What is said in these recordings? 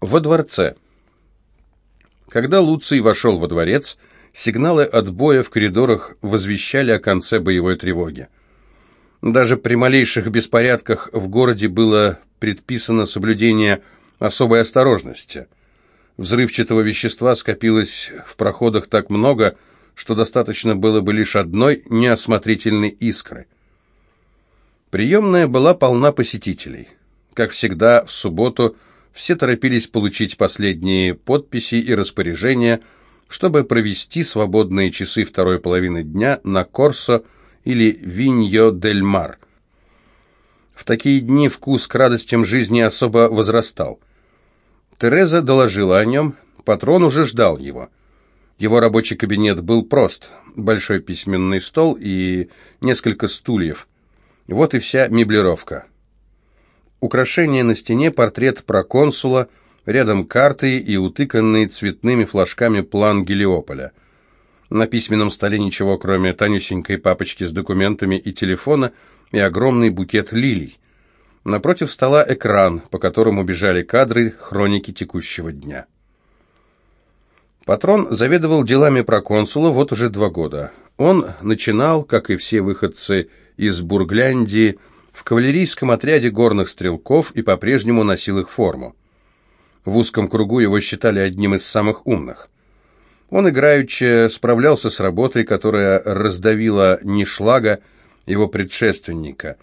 Во дворце. Когда Луций вошел во дворец, сигналы отбоя в коридорах возвещали о конце боевой тревоги. Даже при малейших беспорядках в городе было предписано соблюдение особой осторожности. Взрывчатого вещества скопилось в проходах так много, что достаточно было бы лишь одной неосмотрительной искры. Приемная была полна посетителей. Как всегда, в субботу – все торопились получить последние подписи и распоряжения, чтобы провести свободные часы второй половины дня на Корсо или Виньо-дель-Мар. В такие дни вкус к радостям жизни особо возрастал. Тереза доложила о нем, патрон уже ждал его. Его рабочий кабинет был прост, большой письменный стол и несколько стульев. Вот и вся меблировка. Украшение на стене портрет проконсула, рядом карты и утыканный цветными флажками план Гелиополя. На письменном столе ничего, кроме тонюсенькой папочки с документами и телефона, и огромный букет лилий. Напротив стола экран, по которому бежали кадры хроники текущего дня. Патрон заведовал делами проконсула вот уже два года. Он начинал, как и все выходцы из Бургляндии, в кавалерийском отряде горных стрелков и по-прежнему носил их форму. В узком кругу его считали одним из самых умных. Он играючи справлялся с работой, которая раздавила Нишлага, его предшественника.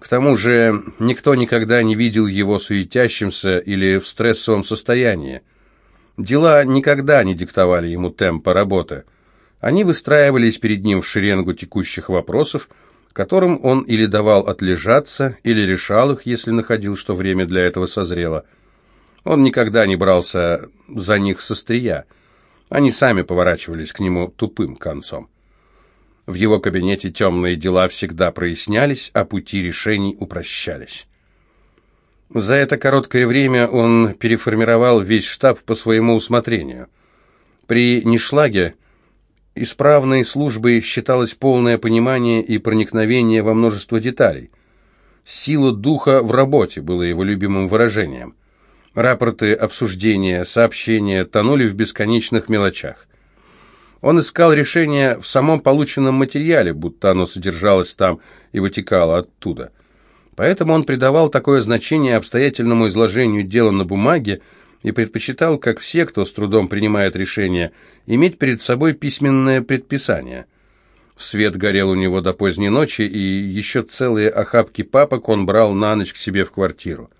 К тому же никто никогда не видел его суетящимся или в стрессовом состоянии. Дела никогда не диктовали ему темпа работы. Они выстраивались перед ним в шеренгу текущих вопросов, которым он или давал отлежаться, или решал их, если находил, что время для этого созрело. Он никогда не брался за них со стрия. Они сами поворачивались к нему тупым концом. В его кабинете темные дела всегда прояснялись, а пути решений упрощались. За это короткое время он переформировал весь штаб по своему усмотрению. При Нишлаге Исправной службой считалось полное понимание и проникновение во множество деталей. «Сила духа в работе» было его любимым выражением. Рапорты, обсуждения, сообщения тонули в бесконечных мелочах. Он искал решение в самом полученном материале, будто оно содержалось там и вытекало оттуда. Поэтому он придавал такое значение обстоятельному изложению дела на бумаге, и предпочитал, как все, кто с трудом принимает решения, иметь перед собой письменное предписание. Свет горел у него до поздней ночи, и еще целые охапки папок он брал на ночь к себе в квартиру.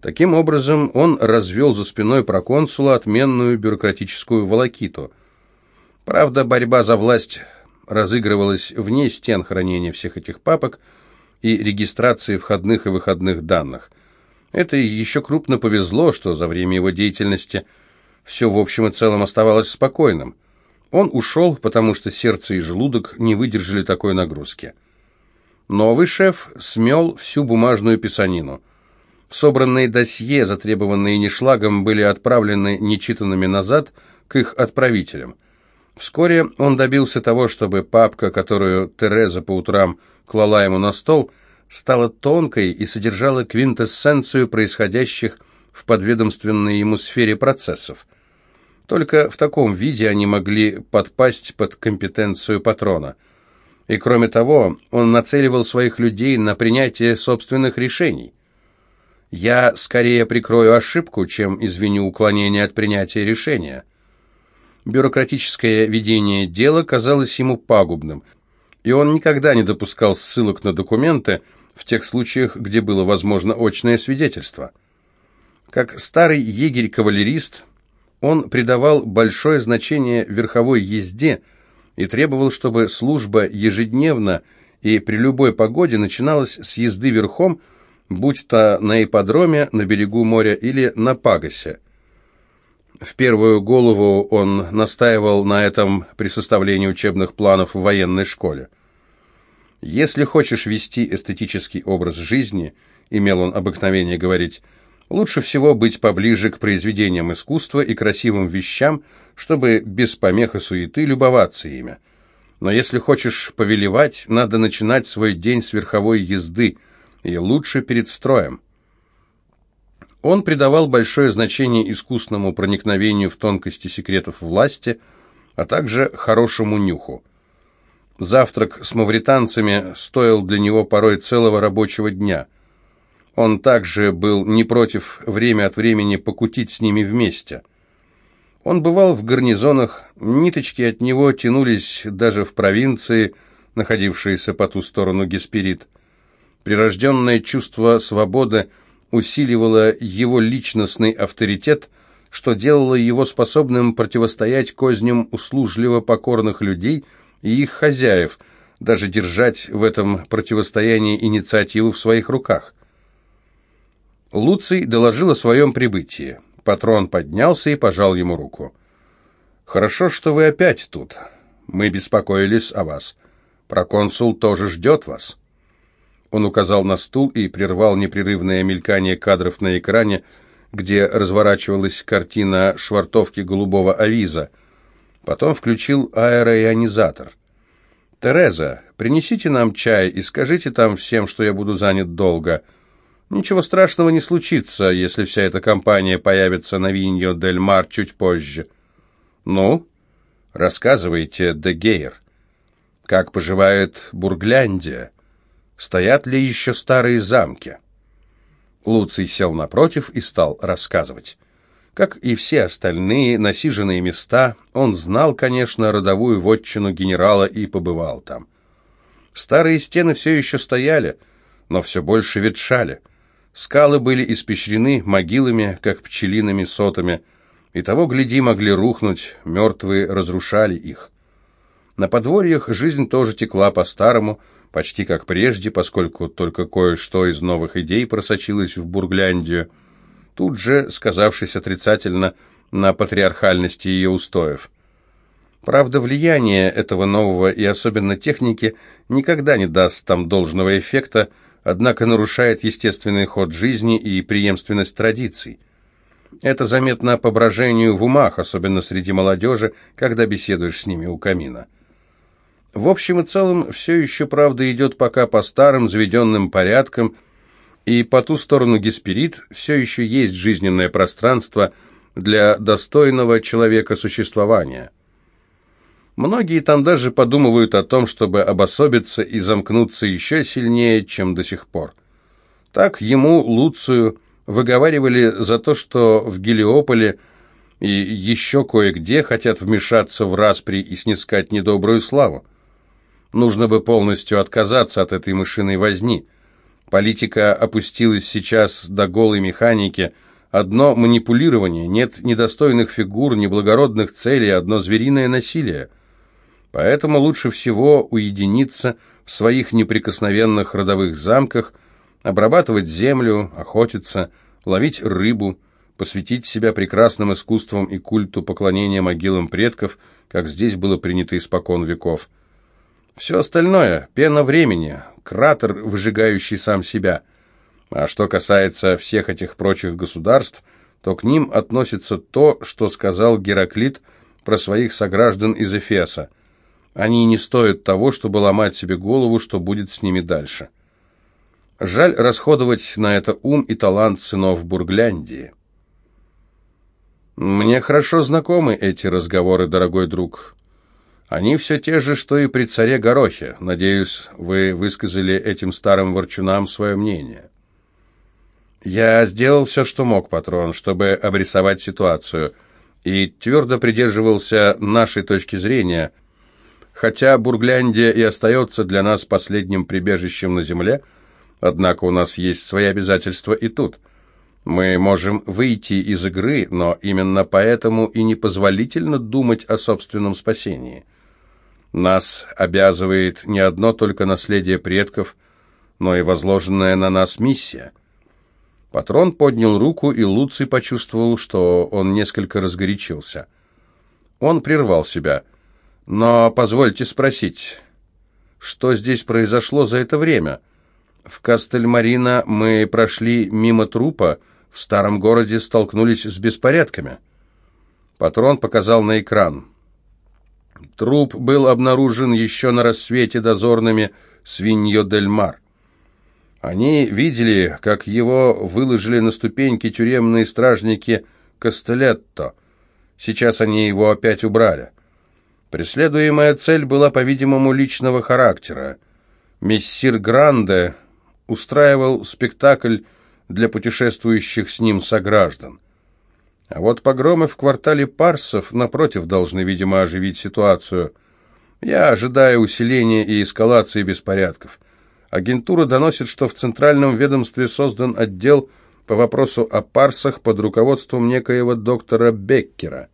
Таким образом, он развел за спиной проконсула отменную бюрократическую волокиту. Правда, борьба за власть разыгрывалась вне стен хранения всех этих папок и регистрации входных и выходных данных – это еще крупно повезло, что за время его деятельности все в общем и целом оставалось спокойным. Он ушел, потому что сердце и желудок не выдержали такой нагрузки. Новый шеф смел всю бумажную писанину. Собранные досье, затребованные Нишлагом, были отправлены нечитанными назад к их отправителям. Вскоре он добился того, чтобы папка, которую Тереза по утрам клала ему на стол – стала тонкой и содержала квинтэссенцию происходящих в подведомственной ему сфере процессов. Только в таком виде они могли подпасть под компетенцию патрона. И кроме того, он нацеливал своих людей на принятие собственных решений. «Я скорее прикрою ошибку, чем извиню уклонение от принятия решения». Бюрократическое ведение дела казалось ему пагубным, и он никогда не допускал ссылок на документы, в тех случаях, где было возможно очное свидетельство. Как старый егерь-кавалерист, он придавал большое значение верховой езде и требовал, чтобы служба ежедневно и при любой погоде начиналась с езды верхом, будь то на ипподроме, на берегу моря или на пагосе. В первую голову он настаивал на этом при составлении учебных планов в военной школе. Если хочешь вести эстетический образ жизни, имел он обыкновение говорить, лучше всего быть поближе к произведениям искусства и красивым вещам, чтобы без помех и суеты любоваться ими. Но если хочешь повелевать, надо начинать свой день с верховой езды, и лучше перед строем. Он придавал большое значение искусному проникновению в тонкости секретов власти, а также хорошему нюху. Завтрак с мавританцами стоил для него порой целого рабочего дня. Он также был не против время от времени покутить с ними вместе. Он бывал в гарнизонах, ниточки от него тянулись даже в провинции, находившиеся по ту сторону Гесперид. Прирожденное чувство свободы – усиливало его личностный авторитет, что делало его способным противостоять козням услужливо покорных людей и их хозяев, даже держать в этом противостоянии инициативу в своих руках. Луций доложил о своем прибытии. Патрон поднялся и пожал ему руку. «Хорошо, что вы опять тут. Мы беспокоились о вас. Проконсул тоже ждет вас». Он указал на стул и прервал непрерывное мелькание кадров на экране, где разворачивалась картина швартовки голубого авиза. Потом включил аэроионизатор. «Тереза, принесите нам чай и скажите там всем, что я буду занят долго. Ничего страшного не случится, если вся эта компания появится на Виньо-дель-Мар чуть позже». «Ну?» «Рассказывайте, Дегейр. Как поживает Бургляндия?» Стоят ли еще старые замки? Луций сел напротив и стал рассказывать. Как и все остальные насиженные места, он знал, конечно, родовую вотчину генерала и побывал там. Старые стены все еще стояли, но все больше ветшали. Скалы были испещрены могилами, как пчелиными сотами, и того, гляди, могли рухнуть, мертвые разрушали их. На подворьях жизнь тоже текла по-старому, почти как прежде, поскольку только кое-что из новых идей просочилось в Бургляндию, тут же сказавшись отрицательно на патриархальности ее устоев. Правда, влияние этого нового и особенно техники никогда не даст там должного эффекта, однако нарушает естественный ход жизни и преемственность традиций. Это заметно по брожению в умах, особенно среди молодежи, когда беседуешь с ними у камина. В общем и целом, все еще, правда, идет пока по старым заведенным порядкам, и по ту сторону Гесперид все еще есть жизненное пространство для достойного человека существования. Многие там даже подумывают о том, чтобы обособиться и замкнуться еще сильнее, чем до сих пор. Так ему, Луцию, выговаривали за то, что в Гелиополе и еще кое-где хотят вмешаться в распри и снискать недобрую славу. Нужно бы полностью отказаться от этой мышиной возни. Политика опустилась сейчас до голой механики. Одно манипулирование, нет недостойных фигур, неблагородных целей, одно звериное насилие. Поэтому лучше всего уединиться в своих неприкосновенных родовых замках, обрабатывать землю, охотиться, ловить рыбу, посвятить себя прекрасным искусствам и культу поклонения могилам предков, как здесь было принято испокон веков. Все остальное – пена времени, кратер, выжигающий сам себя. А что касается всех этих прочих государств, то к ним относится то, что сказал Гераклит про своих сограждан из Эфеса. Они не стоят того, чтобы ломать себе голову, что будет с ними дальше. Жаль расходовать на это ум и талант сынов Бургляндии. Мне хорошо знакомы эти разговоры, дорогой друг. Они все те же, что и при царе Горохе. Надеюсь, вы высказали этим старым ворчунам свое мнение. Я сделал все, что мог, патрон, чтобы обрисовать ситуацию, и твердо придерживался нашей точки зрения. Хотя Бургляндия и остается для нас последним прибежищем на земле, однако у нас есть свои обязательства и тут. Мы можем выйти из игры, но именно поэтому и непозволительно думать о собственном спасении. Нас обязывает не одно только наследие предков, но и возложенная на нас миссия. Патрон поднял руку, и Луций почувствовал, что он несколько разгорячился. Он прервал себя. «Но позвольте спросить, что здесь произошло за это время? В Кастельмарино мы прошли мимо трупа, в старом городе столкнулись с беспорядками». Патрон показал на экран. Труп был обнаружен еще на рассвете дозорными свиньо-дель-Мар. Они видели, как его выложили на ступеньки тюремные стражники Кастелетто. Сейчас они его опять убрали. Преследуемая цель была, по-видимому, личного характера. Мессир Гранде устраивал спектакль для путешествующих с ним сограждан. А вот погромы в квартале Парсов, напротив, должны, видимо, оживить ситуацию. Я ожидаю усиления и эскалации беспорядков. Агентура доносит, что в Центральном ведомстве создан отдел по вопросу о Парсах под руководством некоего доктора Беккера.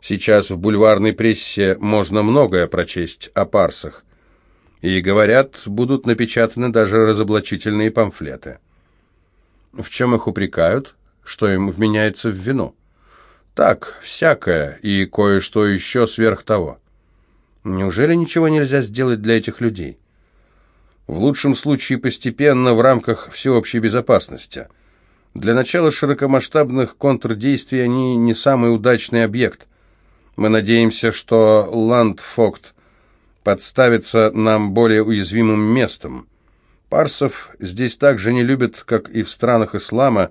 Сейчас в бульварной прессе можно многое прочесть о Парсах. И, говорят, будут напечатаны даже разоблачительные памфлеты. В чем их упрекают? Что им вменяется в вину? Так, всякое, и кое-что еще сверх того. Неужели ничего нельзя сделать для этих людей? В лучшем случае постепенно в рамках всеобщей безопасности. Для начала широкомасштабных контрдействий они не самый удачный объект. Мы надеемся, что Ландфокт подставится нам более уязвимым местом. Парсов здесь также не любят, как и в странах ислама,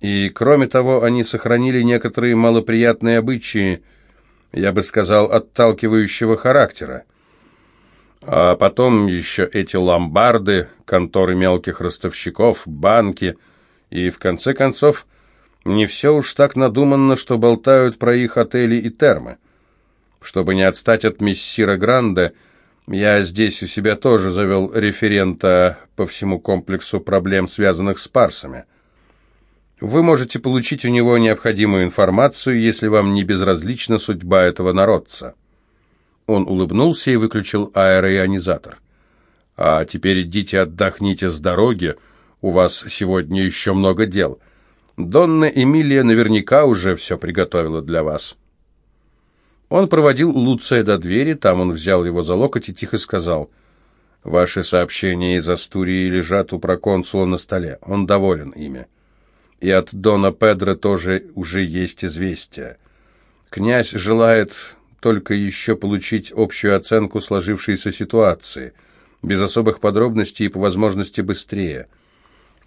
и, кроме того, они сохранили некоторые малоприятные обычаи, я бы сказал, отталкивающего характера. А потом еще эти ломбарды, конторы мелких ростовщиков, банки, и, в конце концов, не все уж так надуманно, что болтают про их отели и термы. Чтобы не отстать от мессира Гранде, я здесь у себя тоже завел референта по всему комплексу проблем, связанных с парсами. Вы можете получить у него необходимую информацию, если вам не безразлична судьба этого народца». Он улыбнулся и выключил аэроионизатор. «А теперь идите отдохните с дороги, у вас сегодня еще много дел. Донна Эмилия наверняка уже все приготовила для вас». Он проводил Луция до двери, там он взял его за локоть и тихо сказал, «Ваши сообщения из Астурии лежат у проконсула на столе, он доволен ими. И от Дона Педро тоже уже есть известие. Князь желает только еще получить общую оценку сложившейся ситуации, без особых подробностей и по возможности быстрее».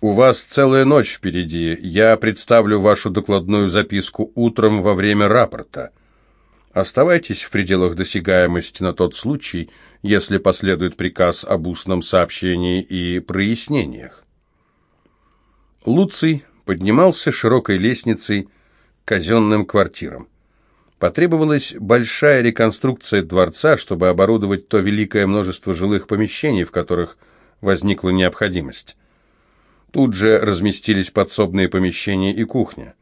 «У вас целая ночь впереди. Я представлю вашу докладную записку утром во время рапорта. Оставайтесь в пределах досягаемости на тот случай, если последует приказ об устном сообщении и прояснениях. Луций поднимался широкой лестницей к казенным квартирам. Потребовалась большая реконструкция дворца, чтобы оборудовать то великое множество жилых помещений, в которых возникла необходимость. Тут же разместились подсобные помещения и кухня.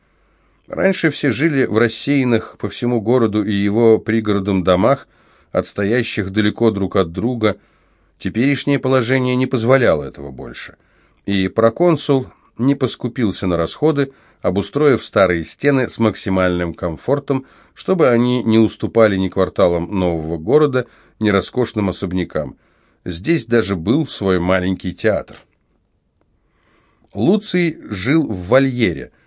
Раньше все жили в рассеянных по всему городу и его пригородам домах, отстоящих далеко друг от друга. Теперешнее положение не позволяло этого больше. И проконсул не поскупился на расходы, обустроив старые стены с максимальным комфортом, чтобы они не уступали ни кварталам нового города, ни роскошным особнякам. Здесь даже был свой маленький театр. Луций жил в вольере –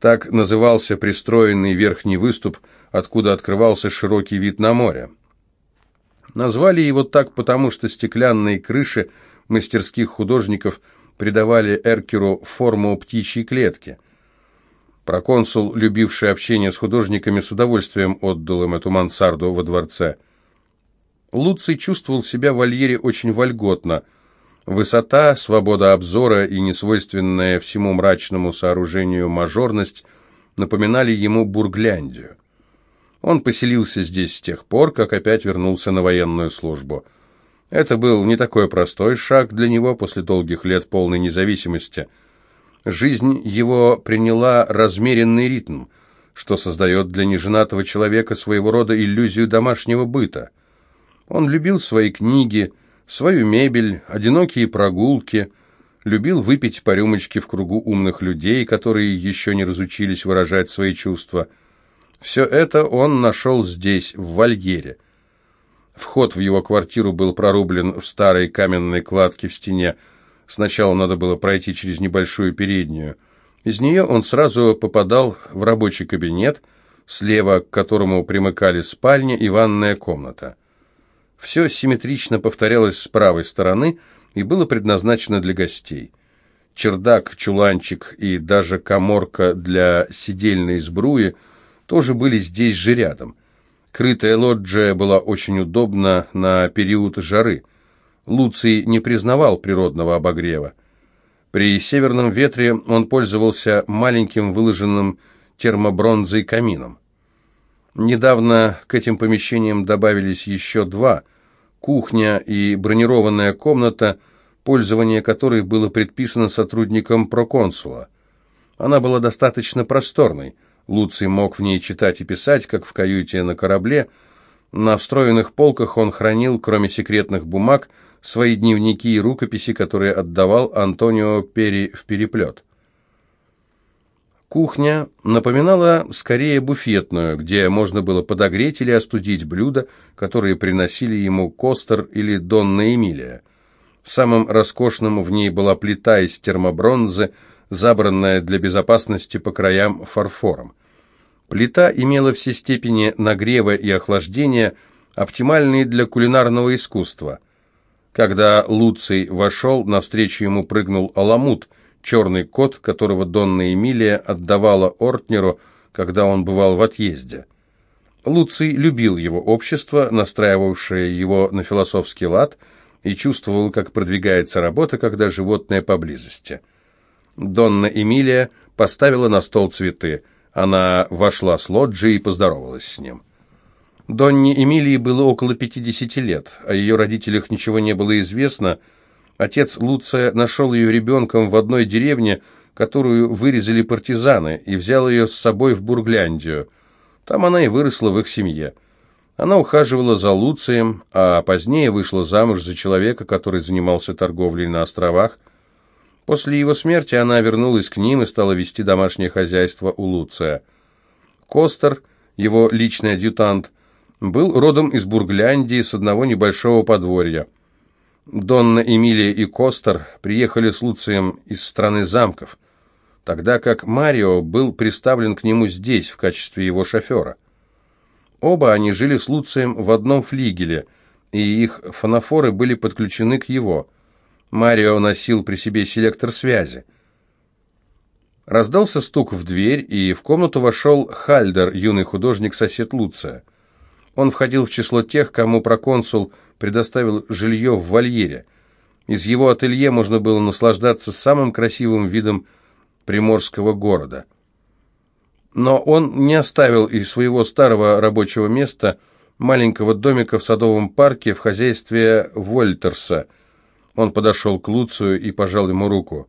так назывался пристроенный верхний выступ, откуда открывался широкий вид на море. Назвали его так, потому что стеклянные крыши мастерских художников придавали Эркеру форму птичьей клетки. Проконсул, любивший общение с художниками, с удовольствием отдал им эту мансарду во дворце. Луций чувствовал себя в вольере очень вольготно – Высота, свобода обзора и несвойственная всему мрачному сооружению мажорность напоминали ему Бургляндию. Он поселился здесь с тех пор, как опять вернулся на военную службу. Это был не такой простой шаг для него после долгих лет полной независимости. Жизнь его приняла размеренный ритм, что создает для неженатого человека своего рода иллюзию домашнего быта. Он любил свои книги, свою мебель, одинокие прогулки, любил выпить по рюмочке в кругу умных людей, которые еще не разучились выражать свои чувства. Все это он нашел здесь, в вольере. Вход в его квартиру был прорублен в старой каменной кладке в стене. Сначала надо было пройти через небольшую переднюю. Из нее он сразу попадал в рабочий кабинет, слева к которому примыкали спальня и ванная комната. Все симметрично повторялось с правой стороны и было предназначено для гостей – чердак, чуланчик и даже коморка для сидельной сбруи тоже были здесь же рядом. Крытая лоджия была очень удобна на период жары. Луций не признавал природного обогрева. При северном ветре он пользовался маленьким выложенным термобронзой камином. Недавно к этим помещениям добавились еще два – кухня и бронированная комната, пользование которой было предписано сотрудникам проконсула. Она была достаточно просторной. Луций мог в ней читать и писать, как в каюте на корабле. На встроенных полках он хранил, кроме секретных бумаг, свои дневники и рукописи, которые отдавал Антонио Пери в переплет. Кухня напоминала скорее буфетную, где можно было подогреть или остудить блюда, которые приносили ему Костер или Донна Эмилия. Самым роскошным в ней была плита из термобронзы, забранная для безопасности по краям фарфором. Плита имела все степени нагрева и охлаждения, оптимальные для кулинарного искусства. Когда Луций вошел, навстречу ему прыгнул Аламут, черный кот, которого Донна Эмилия отдавала Ортнеру, когда он бывал в отъезде. Луций любил его общество, настраивавшее его на философский лад, и чувствовал, как продвигается работа, когда животное поблизости. Донна Эмилия поставила на стол цветы. Она вошла с лоджии и поздоровалась с ним. Донне Эмилии было около 50 лет, о ее родителях ничего не было известно. Отец Луция нашел ее ребенком в одной деревне, которую вырезали партизаны, и взял ее с собой в Бургляндию. Там она и выросла в их семье. Она ухаживала за Луцием, а позднее вышла замуж за человека, который занимался торговлей на островах. После его смерти она вернулась к ним и стала вести домашнее хозяйство у Луция. Костер, его личный адъютант, был родом из Бургляндии с одного небольшого подворья. Донна Эмилия и Костер приехали с Луцием из страны замков, тогда как Марио был приставлен к нему здесь в качестве его шофера. Оба они жили с Луцием в одном флигеле, и их фонофоры были подключены к его. Марио носил при себе селектор связи. Раздался стук в дверь, и в комнату вошел Хальдер, юный художник-сосед Луция. Он входил в число тех, кому проконсул предоставил жилье в вольере. Из его ателье можно было наслаждаться самым красивым видом приморского города. Но он не оставил и своего старого рабочего места, маленького домика в садовом парке в хозяйстве Вольтерса. Он подошел к Луцию и пожал ему руку.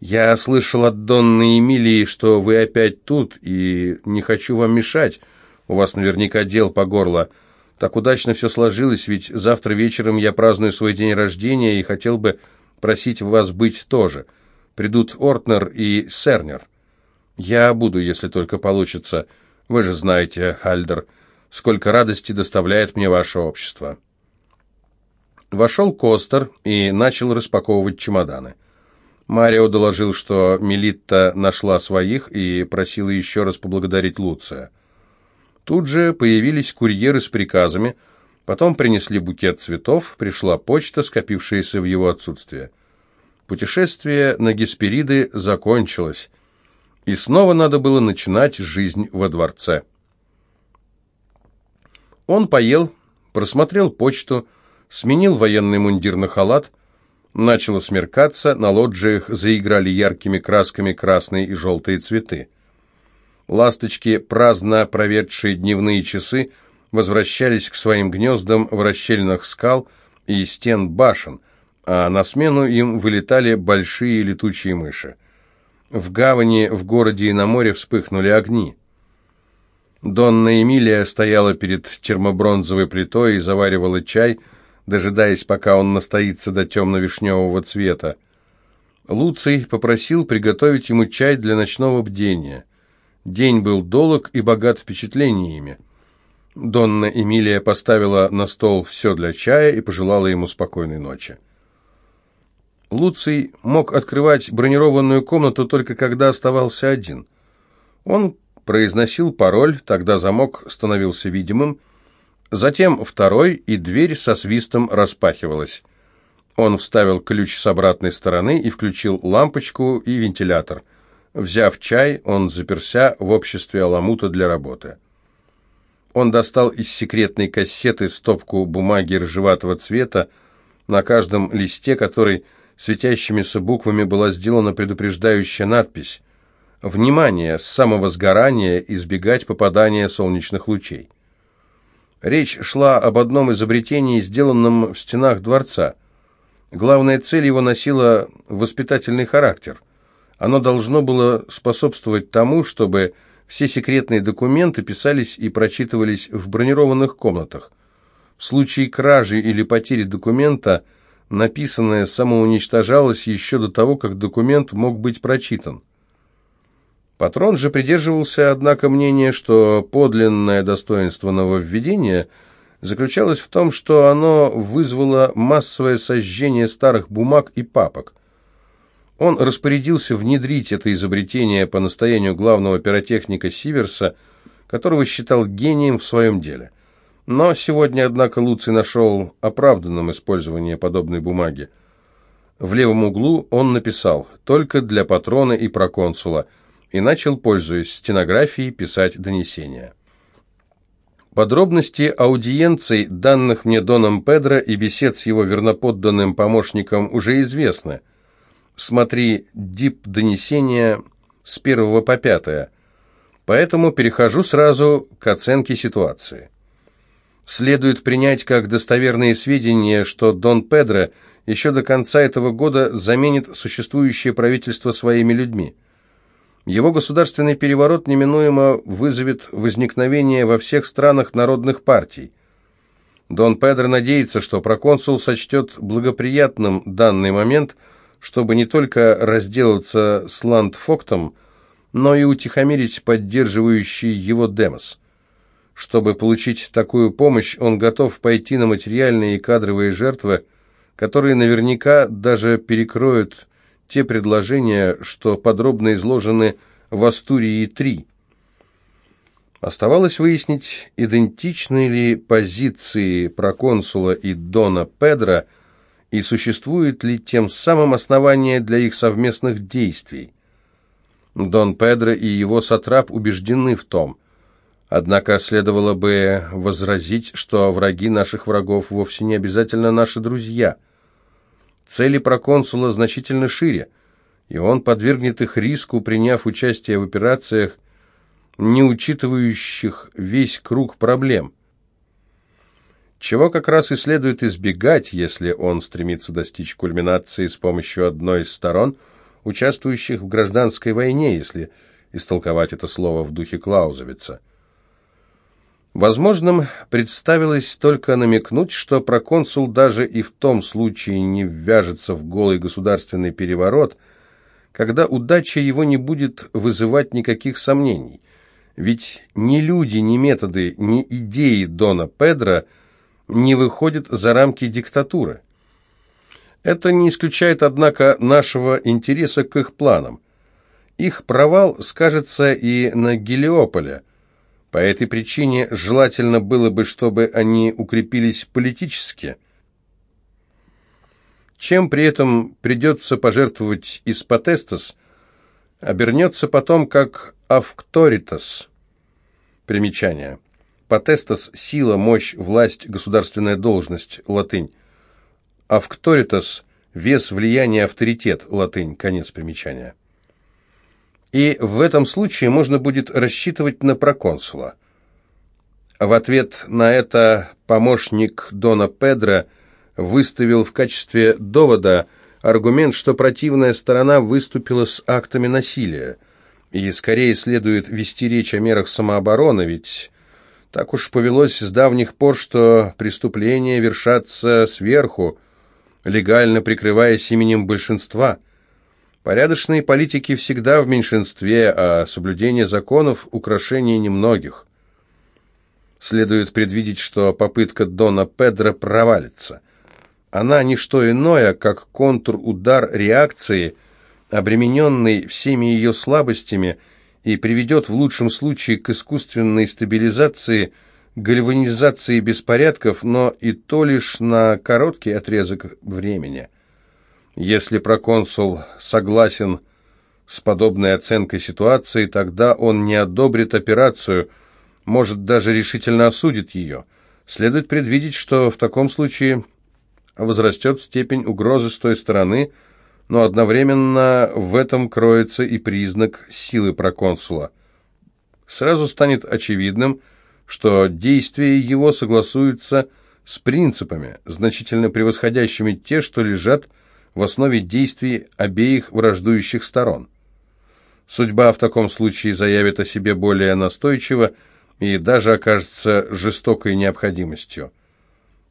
«Я слышал от Донны Эмилии, что вы опять тут, и не хочу вам мешать. У вас наверняка дел по горло. Так удачно все сложилось, ведь завтра вечером я праздную свой день рождения и хотел бы просить вас быть тоже. Придут Ортнер и Сернер. Я буду, если только получится. Вы же знаете, Хальдер, сколько радости доставляет мне ваше общество». Вошел Костер и начал распаковывать чемоданы. Марио доложил, что Мелитта нашла своих и просила еще раз поблагодарить Луция. Тут же появились курьеры с приказами, потом принесли букет цветов, пришла почта, скопившаяся в его отсутствие. Путешествие на Геспериды закончилось, и снова надо было начинать жизнь во дворце. Он поел, просмотрел почту, сменил военный мундир на халат, начало смеркаться, на лоджиях заиграли яркими красками красные и желтые цветы. Ласточки, праздно проведшие дневные часы, возвращались к своим гнездам в расщелинах скал и стен башен, а на смену им вылетали большие летучие мыши. В гавани, в городе и на море вспыхнули огни. Донна Эмилия стояла перед термобронзовой плитой и заваривала чай, дожидаясь, пока он настоится до темно-вишневого цвета. Луций попросил приготовить ему чай для ночного бдения. День был долг и богат впечатлениями. Донна Эмилия поставила на стол все для чая и пожелала ему спокойной ночи. Луций мог открывать бронированную комнату только когда оставался один. Он произносил пароль, тогда замок становился видимым, затем второй, и дверь со свистом распахивалась. Он вставил ключ с обратной стороны и включил лампочку и вентилятор. Взяв чай, он заперся в обществе Аламута для работы. Он достал из секретной кассеты стопку бумаги ржеватого цвета, на каждом листе которой светящимися буквами была сделана предупреждающая надпись «Внимание! С самого избегать попадания солнечных лучей». Речь шла об одном изобретении, сделанном в стенах дворца. Главная цель его носила воспитательный характер. Оно должно было способствовать тому, чтобы все секретные документы писались и прочитывались в бронированных комнатах. В случае кражи или потери документа написанное самоуничтожалось еще до того, как документ мог быть прочитан. Патрон же придерживался, однако, мнения, что подлинное достоинство нововведения – заключалась в том, что оно вызвало массовое сожжение старых бумаг и папок. Он распорядился внедрить это изобретение по настоянию главного пиротехника Сиверса, которого считал гением в своем деле. Но сегодня, однако, Луций нашел оправданным использование подобной бумаги. В левом углу он написал «Только для патрона и проконсула» и начал, пользуясь стенографией, писать донесения. Подробности аудиенций, данных мне Доном Педро и бесед с его верноподданным помощником уже известны. Смотри дип донесения с первого по пятое. Поэтому перехожу сразу к оценке ситуации. Следует принять как достоверные сведения, что Дон Педро еще до конца этого года заменит существующее правительство своими людьми – его государственный переворот неминуемо вызовет возникновение во всех странах народных партий. Дон Педро надеется, что проконсул сочтет благоприятным данный момент, чтобы не только разделаться с Ландфоктом, но и утихомирить поддерживающий его Демос. Чтобы получить такую помощь, он готов пойти на материальные и кадровые жертвы, которые наверняка даже перекроют те предложения, что подробно изложены в Астурии-3. Оставалось выяснить, идентичны ли позиции проконсула и Дона Педро, и существует ли тем самым основание для их совместных действий. Дон Педро и его сатрап убеждены в том. Однако следовало бы возразить, что враги наших врагов вовсе не обязательно наши друзья – Цели проконсула значительно шире, и он подвергнет их риску, приняв участие в операциях, не учитывающих весь круг проблем. Чего как раз и следует избегать, если он стремится достичь кульминации с помощью одной из сторон, участвующих в гражданской войне, если истолковать это слово в духе Клаузовица – Возможным представилось только намекнуть, что проконсул даже и в том случае не ввяжется в голый государственный переворот, когда удача его не будет вызывать никаких сомнений. Ведь ни люди, ни методы, ни идеи Дона Педро не выходят за рамки диктатуры. Это не исключает, однако, нашего интереса к их планам. Их провал скажется и на Гелиополе – по этой причине желательно было бы, чтобы они укрепились политически. Чем при этом придется пожертвовать испотестас, обернется потом как авкторитас. Примечание. Потестас – сила, мощь, власть, государственная должность, латынь. Авкторитас – вес, влияние, авторитет, латынь, конец примечания и в этом случае можно будет рассчитывать на проконсула. В ответ на это помощник Дона Педро выставил в качестве довода аргумент, что противная сторона выступила с актами насилия, и скорее следует вести речь о мерах самообороны, ведь так уж повелось с давних пор, что преступления вершатся сверху, легально прикрываясь именем большинства – Порядочные политики всегда в меньшинстве, а соблюдение законов – украшение немногих. Следует предвидеть, что попытка Дона Педро провалится. Она не что иное, как контрудар реакции, обремененный всеми ее слабостями, и приведет в лучшем случае к искусственной стабилизации гальванизации беспорядков, но и то лишь на короткий отрезок времени. Если проконсул согласен с подобной оценкой ситуации, тогда он не одобрит операцию, может даже решительно осудит ее. Следует предвидеть, что в таком случае возрастет степень угрозы с той стороны, но одновременно в этом кроется и признак силы проконсула. Сразу станет очевидным, что действия его согласуются с принципами, значительно превосходящими те, что лежат в основе действий обеих враждующих сторон. Судьба в таком случае заявит о себе более настойчиво и даже окажется жестокой необходимостью.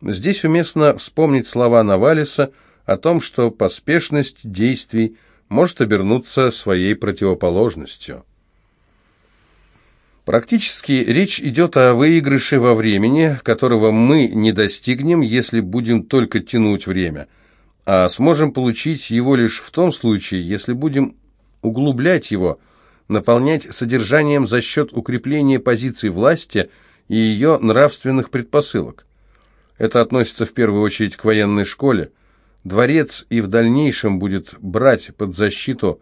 Здесь уместно вспомнить слова Навалиса о том, что поспешность действий может обернуться своей противоположностью. Практически речь идет о выигрыше во времени, которого мы не достигнем, если будем только тянуть время, а сможем получить его лишь в том случае, если будем углублять его, наполнять содержанием за счет укрепления позиций власти и ее нравственных предпосылок. Это относится в первую очередь к военной школе. Дворец и в дальнейшем будет брать под защиту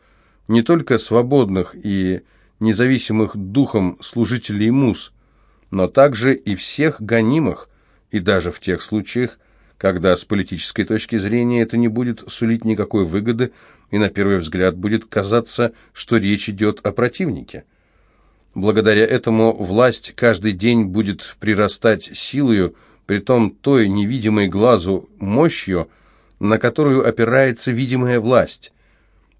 не только свободных и независимых духом служителей мус, но также и всех гонимых, и даже в тех случаях, когда с политической точки зрения это не будет сулить никакой выгоды, и на первый взгляд будет казаться, что речь идет о противнике. Благодаря этому власть каждый день будет прирастать силою, притом той невидимой глазу мощью, на которую опирается видимая власть.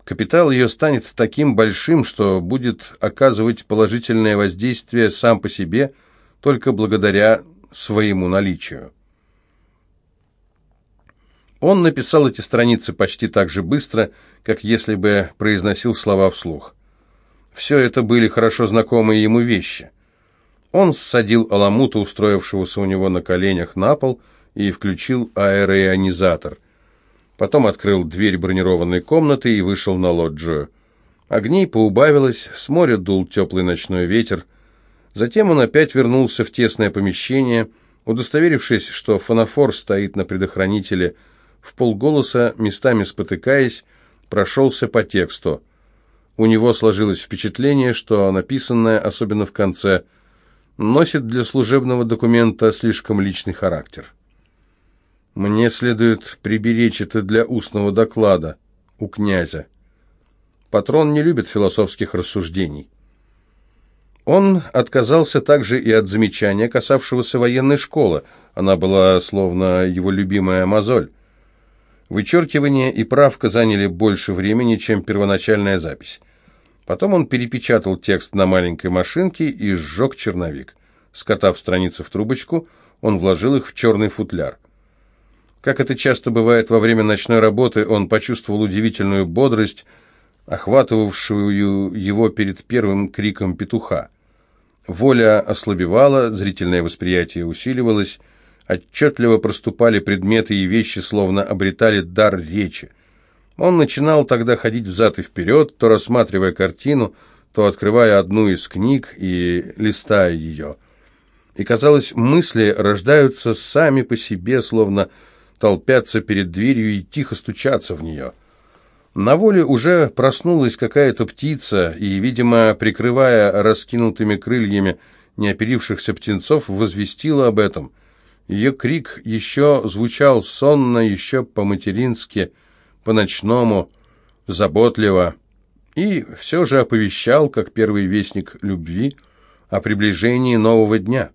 Капитал ее станет таким большим, что будет оказывать положительное воздействие сам по себе только благодаря своему наличию. Он написал эти страницы почти так же быстро, как если бы произносил слова вслух. Все это были хорошо знакомые ему вещи. Он ссадил Аламута, устроившегося у него на коленях, на пол и включил аэроионизатор – Потом открыл дверь бронированной комнаты и вышел на лоджию. Огней поубавилось, с моря дул теплый ночной ветер. Затем он опять вернулся в тесное помещение, удостоверившись, что фонофор стоит на предохранителе, в полголоса, местами спотыкаясь, прошелся по тексту. У него сложилось впечатление, что написанное, особенно в конце, носит для служебного документа слишком личный характер. Мне следует приберечь это для устного доклада у князя. Патрон не любит философских рассуждений. Он отказался также и от замечания, касавшегося военной школы. Она была словно его любимая мозоль. Вычеркивание и правка заняли больше времени, чем первоначальная запись. Потом он перепечатал текст на маленькой машинке и сжег черновик. Скотав страницы в трубочку, он вложил их в черный футляр. Как это часто бывает во время ночной работы, он почувствовал удивительную бодрость, охватывавшую его перед первым криком петуха. Воля ослабевала, зрительное восприятие усиливалось, отчетливо проступали предметы и вещи, словно обретали дар речи. Он начинал тогда ходить взад и вперед, то рассматривая картину, то открывая одну из книг и листая ее. И, казалось, мысли рождаются сами по себе, словно толпятся перед дверью и тихо стучатся в нее. На воле уже проснулась какая-то птица, и, видимо, прикрывая раскинутыми крыльями неоперившихся птенцов, возвестила об этом. Ее крик еще звучал сонно, еще по-матерински, по-ночному, заботливо, и все же оповещал, как первый вестник любви, о приближении нового дня.